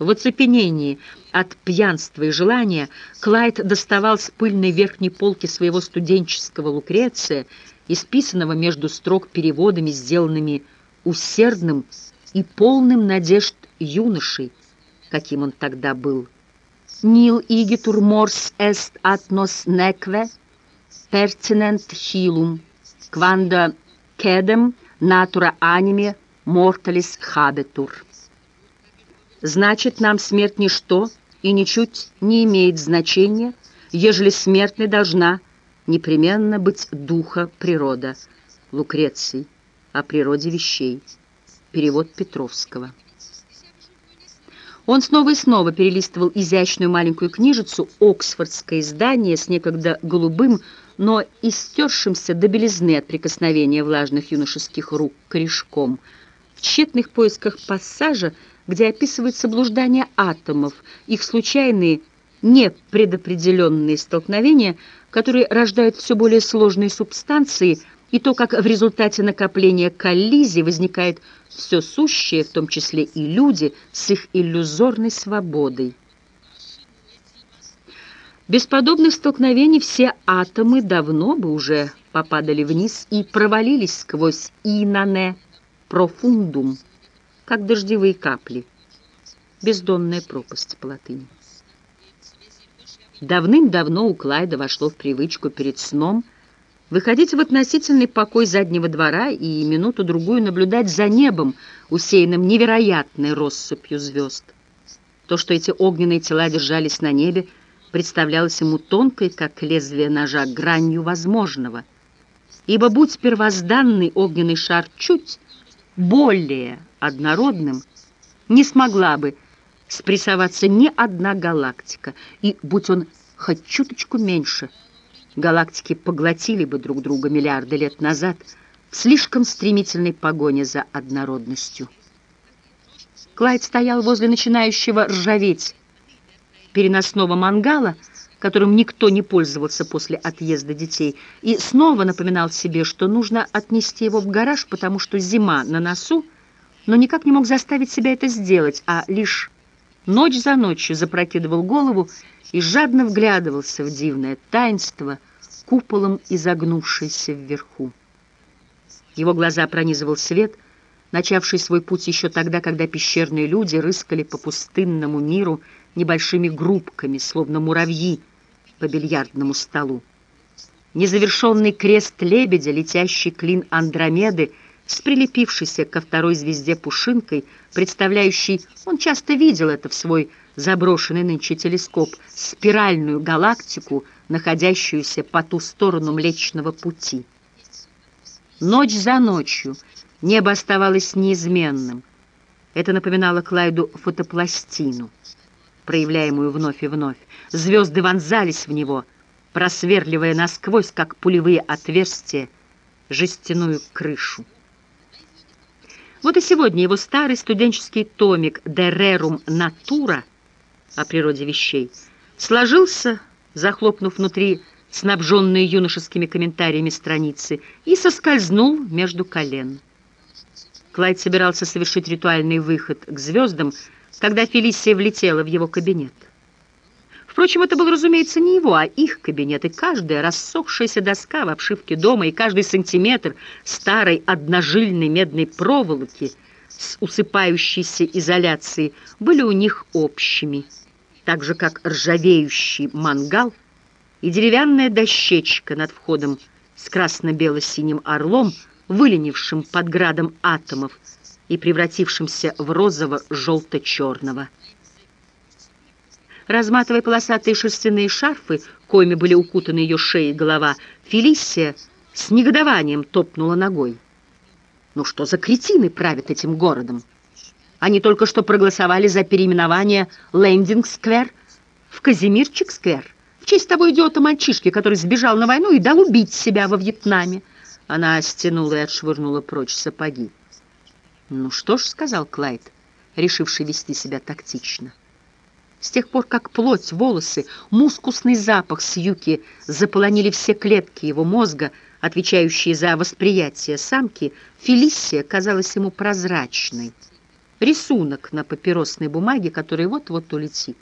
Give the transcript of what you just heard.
В оцепенении от пьянства и желания Клайд доставал с пыльной верхней полки своего студенческого Лукреция, исписанного между строк переводами, сделанными усердным и полным надежд юношей, каким он тогда был. «Нил игитур морс эст атнос некве, pertinent hilum, quando quedem natura anime mortalis habetur». Значит, нам смерть ничто и ничуть не имеет значения, ежели смертной должна непременно быть духа природа. Лукреций. О природе вещей. Перевод Петровского. Он снова и снова перелистывал изящную маленькую книжицу «Оксфордское издание» с некогда голубым, но истершимся до белизны от прикосновения влажных юношеских рук корешком. В тщетных поисках пассажа где описывается блуждание атомов, их случайные, непредопределенные столкновения, которые рождают все более сложные субстанции, и то, как в результате накопления коллизий возникает все сущее, в том числе и люди, с их иллюзорной свободой. Без подобных столкновений все атомы давно бы уже попадали вниз и провалились сквозь инане профундум как дождевые капли. Бездонная пропасть по латыни. Давным-давно у Клайда вошло в привычку перед сном выходить в относительный покой заднего двора и минуту-другую наблюдать за небом, усеянным невероятной россыпью звезд. То, что эти огненные тела держались на небе, представлялось ему тонкой, как лезвие ножа, гранью возможного. Ибо будь первозданный огненный шар чуть более однородным, не смогла бы спрессоваться ни одна галактика, и, будь он хоть чуточку меньше, галактики поглотили бы друг друга миллиарды лет назад в слишком стремительной погоне за однородностью. Клайд стоял возле начинающего ржаветь переносного мангала, которым никто не пользовался после отъезда детей, и снова напоминал себе, что нужно отнести его в гараж, потому что зима на носу, но никак не мог заставить себя это сделать, а лишь ночь за ночью запрокидывал голову и жадно вглядывался в дивное таинство, куполом изогнувшееся вверху. Его глаза пронизывал свет, начавший свой путь еще тогда, когда пещерные люди рыскали по пустынному миру небольшими группками, словно муравьи по бильярдному столу. Незавершенный крест лебедя, летящий клин Андромеды — с прилепившейся ко второй звезде пушинкой, представляющей, он часто видел это в свой заброшенный нынче телескоп, спиральную галактику, находящуюся по ту сторону Млечного Пути. Ночь за ночью небо оставалось неизменным. Это напоминало Клайду фотопластину, проявляемую вновь и вновь. Звезды вонзались в него, просверливая насквозь, как пулевые отверстия, жестяную крышу. Вот и сегодня его старый студенческий томик «De Rerum Natura» о природе вещей сложился, захлопнув внутри снабженные юношескими комментариями страницы, и соскользнул между колен. Клайд собирался совершить ритуальный выход к звездам, когда Фелисия влетела в его кабинет. Впрочем, это был, разумеется, не его, а их кабинет, и каждая рассохшаяся доска в обшивке дома, и каждый сантиметр старой одножильной медной проволоки с усыпающейся изоляцией были у них общими, так же, как ржавеющий мангал и деревянная дощечка над входом с красно-бело-синим орлом, выленившим под градом атомов и превратившимся в розово-желто-черного. Разматывая полосатые шерстяные шарфы, коими были укутаны ее шея и голова, Фелисия с негодованием топнула ногой. Ну что за кретины правят этим городом? Они только что проголосовали за переименование Лендинг-сквер в Казимирчик-сквер в честь того идиота-мальчишки, который сбежал на войну и дал убить себя во Вьетнаме. Она стянула и отшвырнула прочь сапоги. «Ну что ж», — сказал Клайд, решивший вести себя тактично. С тех пор, как плоть, волосы, мускусный запах с юки заполонили все клетки его мозга, отвечающие за восприятие самки, Фелисия казалась ему прозрачной. рисунок на папиросной бумаге, который вот-вот улетит.